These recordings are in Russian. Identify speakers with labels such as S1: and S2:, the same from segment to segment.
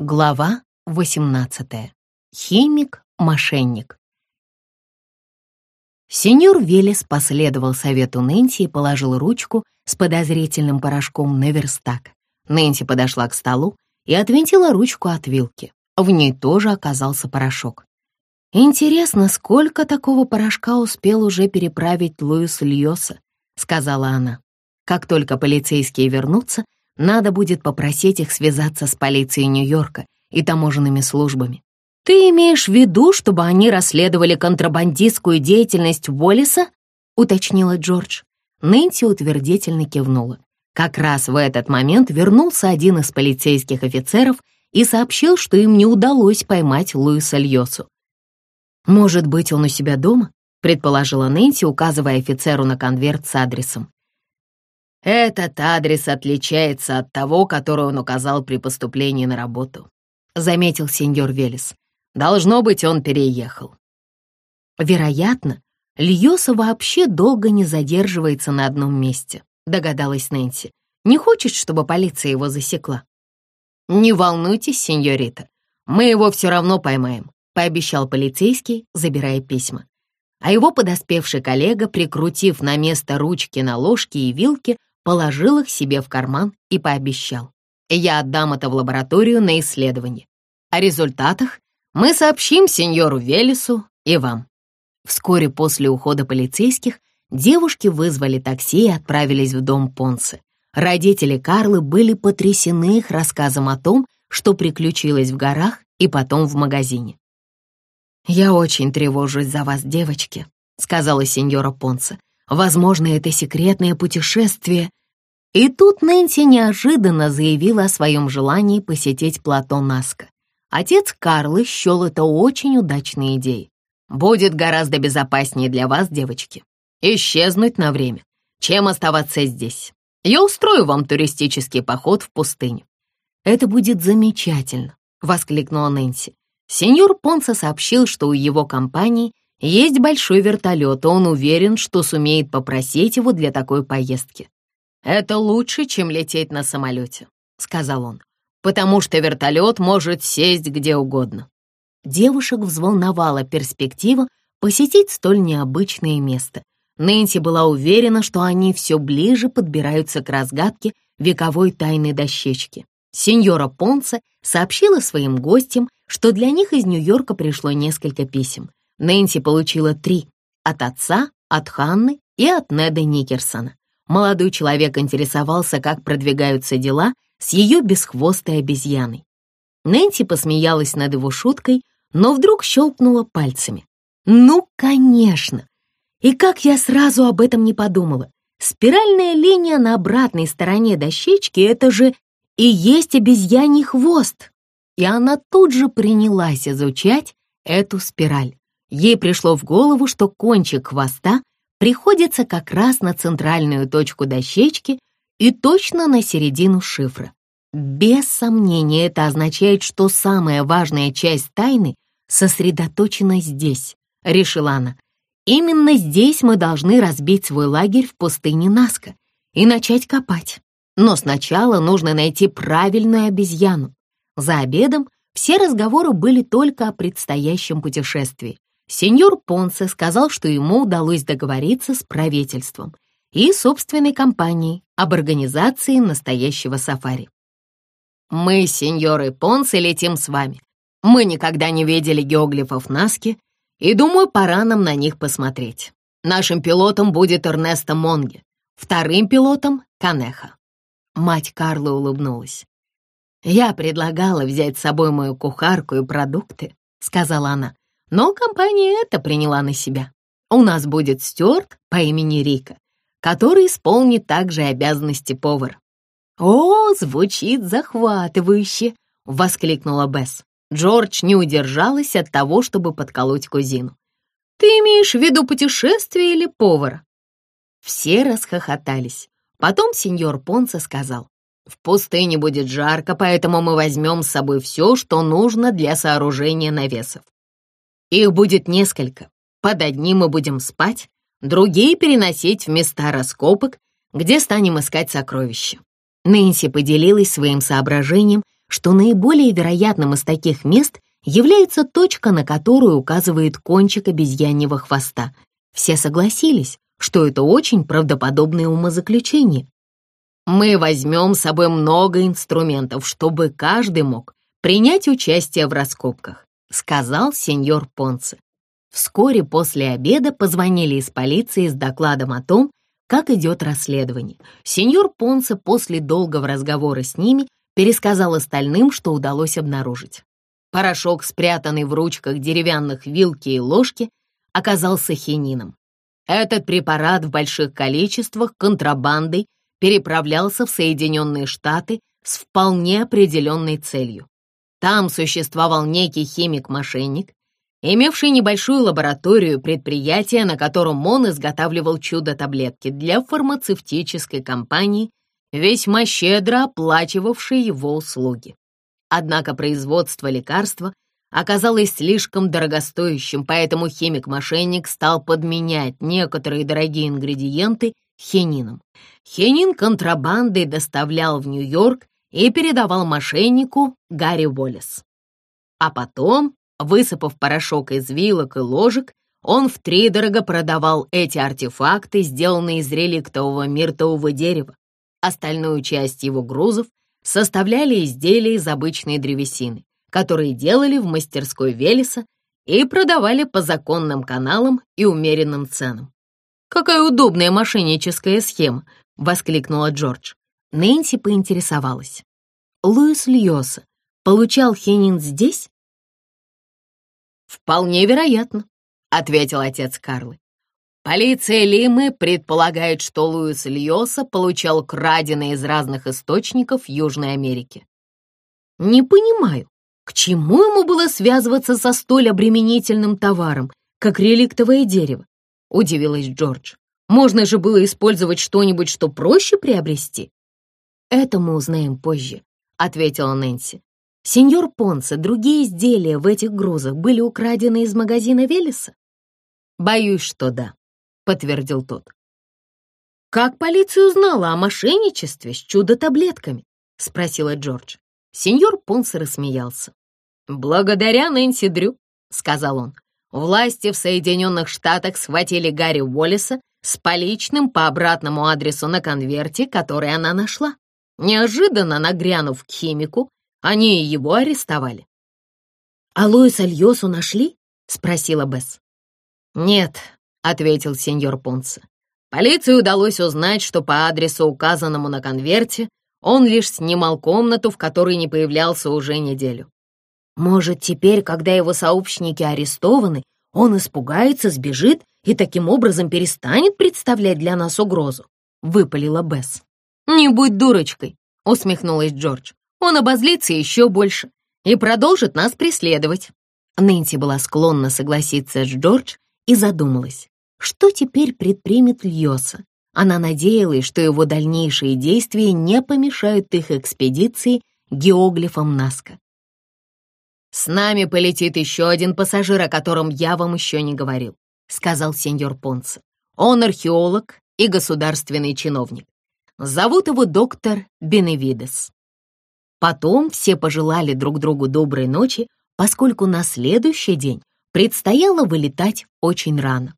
S1: Глава 18. Химик-мошенник. Сеньор Велес последовал совету Нэнси и положил ручку с подозрительным порошком на верстак. Нэнси подошла к столу и отвинтила ручку от вилки. В ней тоже оказался порошок. «Интересно, сколько такого порошка успел уже переправить Луис Льоса?» — сказала она. «Как только полицейские вернутся, надо будет попросить их связаться с полицией Нью-Йорка и таможенными службами. Ты имеешь в виду, чтобы они расследовали контрабандистскую деятельность Уоллиса? уточнила Джордж. Нэнси утвердительно кивнула. Как раз в этот момент вернулся один из полицейских офицеров и сообщил, что им не удалось поймать Луиса Льосу. «Может быть, он у себя дома?» — предположила Нэнси, указывая офицеру на конверт с адресом.
S2: Этот адрес отличается от того, который он указал при поступлении на работу», — заметил сеньор Велес. «Должно быть, он переехал».
S1: «Вероятно, Льоса вообще долго не задерживается на одном месте», — догадалась Нэнси. «Не хочет, чтобы полиция его засекла».
S2: «Не волнуйтесь, сеньорита, мы его все равно поймаем», — пообещал полицейский, забирая письма. А его подоспевший коллега, прикрутив на место ручки на ложке и вилке, положил их себе в карман и пообещал. Я отдам это в лабораторию на исследование. О результатах мы сообщим сеньору Велесу и вам. Вскоре после ухода полицейских девушки вызвали такси и отправились в дом Понсе. Родители Карлы были потрясены их рассказом о том, что приключилось в горах и потом в магазине. «Я очень тревожусь за вас, девочки», — сказала сеньора Понсе. «Возможно, это секретное путешествие и тут Нэнси неожиданно заявила о своем желании посетить плато Наска. Отец Карлы счел это очень удачной идеей. «Будет гораздо безопаснее для вас, девочки, исчезнуть на время, чем оставаться здесь. Я устрою вам туристический поход в пустыню». «Это будет замечательно», — воскликнула Нэнси. Сеньор Понса сообщил, что у его компании есть большой вертолет, и он уверен, что сумеет попросить его для такой поездки. «Это лучше, чем лететь на самолете», — сказал он, «потому что вертолет может сесть где угодно». Девушек взволновала перспектива посетить столь необычное место. Нэнси была уверена, что они все ближе подбираются к разгадке вековой тайны дощечки. Сеньора Понце сообщила своим гостям, что для них из Нью-Йорка пришло несколько писем. Нэнси получила три — от отца, от Ханны и от Неда Никерсона. Молодой человек интересовался, как продвигаются дела с ее бесхвостой обезьяной. Нэнси посмеялась над его шуткой, но вдруг щелкнула пальцами. «Ну, конечно! И как я сразу об этом не подумала! Спиральная линия на обратной стороне дощечки — это же и есть обезьяний хвост!» И она тут же принялась изучать эту спираль. Ей пришло в голову, что кончик хвоста приходится как раз на центральную точку дощечки и точно на середину шифра. Без сомнения это означает, что самая важная часть тайны сосредоточена здесь, решила она. Именно здесь мы должны разбить свой лагерь в пустыне Наска и начать копать. Но сначала нужно найти правильную обезьяну. За обедом все разговоры были только о предстоящем путешествии. Сеньор Понсе сказал, что ему удалось договориться с правительством и собственной компанией об организации настоящего сафари. «Мы, сеньоры Понсе, летим с вами. Мы никогда не видели геоглифов Наски, и, думаю, пора нам на них посмотреть. Нашим пилотом будет Эрнесто Монге, вторым пилотом — Канеха». Мать Карла улыбнулась. «Я предлагала взять с собой мою кухарку и продукты», — сказала она. Но компания это приняла на себя. У нас будет Стюарт по имени Рика, который исполнит также обязанности повара. «О, звучит захватывающе!» — воскликнула Бесс. Джордж не удержалась от того, чтобы подколоть кузину. «Ты имеешь в виду путешествие или повара?» Все расхохотались. Потом сеньор Понце сказал, «В пустыне будет жарко, поэтому мы возьмем с собой все, что нужно для сооружения навесов. Их будет несколько. Под одним мы будем спать, другие переносить в места раскопок, где станем искать сокровища. Нэнси поделилась своим соображением,
S1: что наиболее вероятным из таких мест является точка, на которую указывает кончик обезьяньего хвоста. Все согласились, что это очень правдоподобное умозаключение. Мы возьмем с собой много инструментов, чтобы каждый мог принять участие в раскопках, сказал сеньор Понце. Вскоре после обеда позвонили из полиции с докладом о том, как идет расследование. Сеньор Понце после долгого разговора с ними пересказал остальным, что удалось обнаружить. Порошок, спрятанный в ручках деревянных вилки и ложки, оказался хинином. Этот препарат в больших количествах контрабандой переправлялся в Соединенные Штаты с вполне определенной целью. Там существовал некий химик-мошенник, имевший небольшую лабораторию предприятия, на котором он изготавливал чудо-таблетки для фармацевтической компании, весьма щедро оплачивавшей его услуги. Однако производство лекарства оказалось слишком дорогостоящим, поэтому химик-мошенник стал подменять некоторые дорогие ингредиенты хинином. Хинин контрабандой доставлял в Нью-Йорк и передавал мошеннику Гарри Уоллес. А потом, высыпав порошок из вилок и ложек, он втридорого продавал эти артефакты, сделанные из реликтового миртового дерева. Остальную часть его грузов составляли изделия из обычной древесины, которые делали в мастерской Велеса и продавали по законным каналам и умеренным ценам. «Какая удобная мошенническая схема!» — воскликнула Джордж. Нэнси поинтересовалась. «Луис Льоса получал хинин здесь?» «Вполне вероятно», — ответил отец Карлы. Полиция Лимы предполагает, что Луис Льоса получал краденые из разных источников Южной Америки. Не понимаю, к чему ему было связываться со столь обременительным товаром, как реликтовое дерево? Удивилась Джордж. Можно же было использовать что-нибудь, что проще приобрести. Это мы узнаем позже, ответила Нэнси. Сеньор Понсе, другие изделия в этих грузах были украдены из магазина Велеса? Боюсь, что да, подтвердил тот. «Как полиция узнала о мошенничестве с чудо-таблетками?» — спросила Джордж. Сеньор Понсе рассмеялся. «Благодаря Нэнси Дрю», — сказал он, Власти в Соединенных Штатах схватили Гарри Уоллеса с поличным по обратному адресу на конверте, который она нашла. Неожиданно нагрянув к химику, они его арестовали. «А Луиса Льосу нашли?» — спросила Бесс. «Нет», — ответил сеньор Понце. Полиции удалось узнать, что по адресу, указанному на конверте, он лишь снимал комнату, в которой не появлялся уже неделю. Может, теперь, когда его сообщники арестованы, он испугается, сбежит и таким образом перестанет представлять для нас угрозу?» — выпалила Бесс. «Не будь дурочкой», — усмехнулась Джордж. «Он обозлится еще больше и продолжит нас преследовать». Нэнси была склонна согласиться с Джордж и задумалась, что теперь предпримет Льоса. Она надеялась, что его дальнейшие действия не помешают их экспедиции геоглифом Наска. «С нами полетит еще один пассажир, о котором я вам еще не говорил», сказал сеньор Понце. «Он археолог и государственный чиновник. Зовут его доктор Беневидес». Потом все пожелали друг другу доброй ночи, поскольку на следующий день предстояло вылетать очень рано.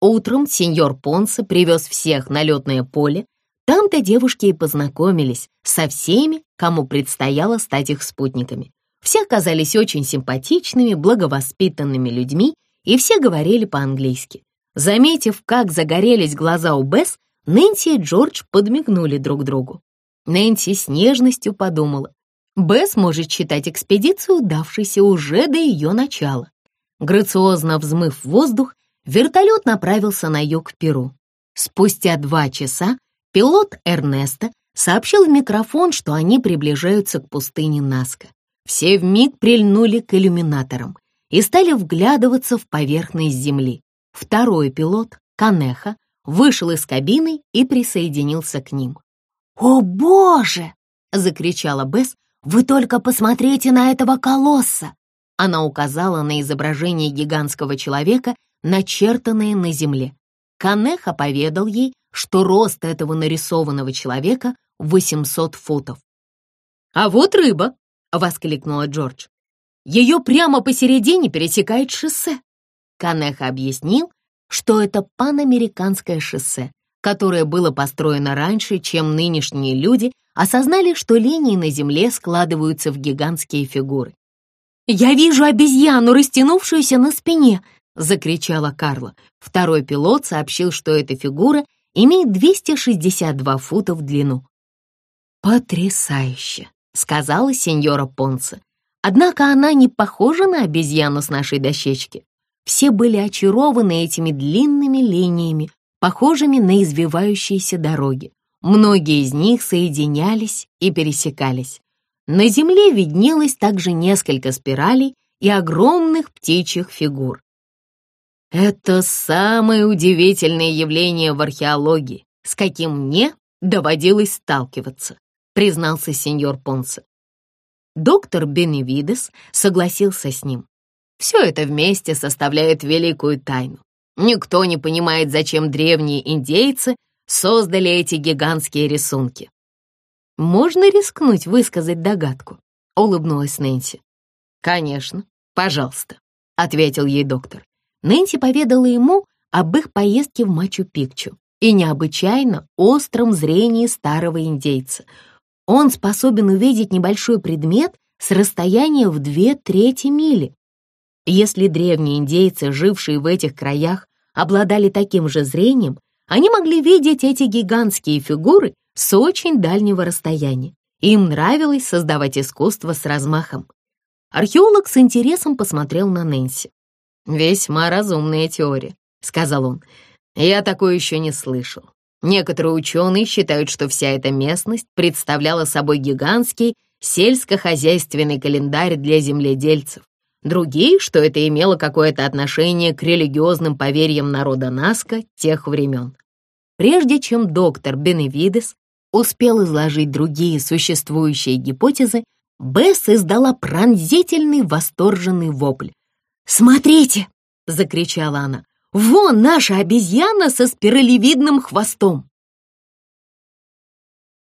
S1: Утром сеньор Понсе привез всех на летное поле. Там-то девушки и познакомились со всеми, кому предстояло стать их спутниками. Все оказались очень симпатичными, благовоспитанными людьми, и все говорили по-английски. Заметив, как загорелись глаза у Бесс, Нэнси и Джордж подмигнули друг другу. Нэнси с нежностью подумала, Бесс может считать экспедицию удавшейся уже до ее начала. Грациозно взмыв воздух, вертолет направился на юг Перу. Спустя два часа пилот Эрнеста сообщил в микрофон, что они приближаются к пустыне Наска. Все вмиг прильнули к иллюминаторам и стали вглядываться в поверхность Земли. Второй пилот, Канеха, вышел из кабины и присоединился к ним. «О, Боже!» — закричала Бесс. «Вы только посмотрите на этого колосса!» Она указала на изображение гигантского человека, начертанное на земле. Канеха поведал ей, что рост этого нарисованного человека 800 футов.
S2: «А вот рыба!» — воскликнула Джордж. «Ее прямо посередине пересекает шоссе». Канеха объяснил, что это панамериканское шоссе, которое было построено раньше, чем нынешние люди осознали, что линии на Земле складываются в гигантские фигуры. «Я вижу обезьяну, растянувшуюся на спине!» — закричала Карла. Второй пилот сообщил, что эта фигура имеет 262 фута в длину. «Потрясающе!» — сказала сеньора Понса. Однако она не похожа на обезьяну с нашей дощечки. Все были очарованы этими длинными линиями, похожими на извивающиеся дороги. Многие из них соединялись и пересекались. На земле виднелось также несколько спиралей и огромных птичьих фигур. Это самое удивительное явление в археологии, с каким мне доводилось сталкиваться, признался сеньор Понсе. Доктор Беневидес согласился с ним. Все это вместе составляет великую тайну. Никто не понимает, зачем древние индейцы создали эти гигантские рисунки. «Можно рискнуть высказать догадку?» — улыбнулась Нэнси. «Конечно, пожалуйста», — ответил ей доктор. Нэнси поведала ему об их поездке в Мачу-Пикчу и необычайно остром зрении старого индейца. Он способен увидеть небольшой предмет с расстояния в две трети мили. Если древние индейцы, жившие в этих краях, обладали таким же зрением, они могли видеть эти гигантские фигуры с очень дальнего расстояния. Им нравилось создавать искусство с размахом. Археолог с интересом посмотрел на Нэнси. «Весьма разумная теория», — сказал он. «Я такое еще не слышал. Некоторые ученые считают, что вся эта местность представляла собой гигантский сельскохозяйственный календарь для земледельцев. Другие, что это имело какое-то отношение к религиозным поверьям народа Наска тех времен. Прежде чем доктор Беневидес успел изложить другие существующие гипотезы, Бесс издала пронзительный восторженный вопль. «Смотрите!» — закричала она. «Вон наша обезьяна со спиралевидным хвостом!»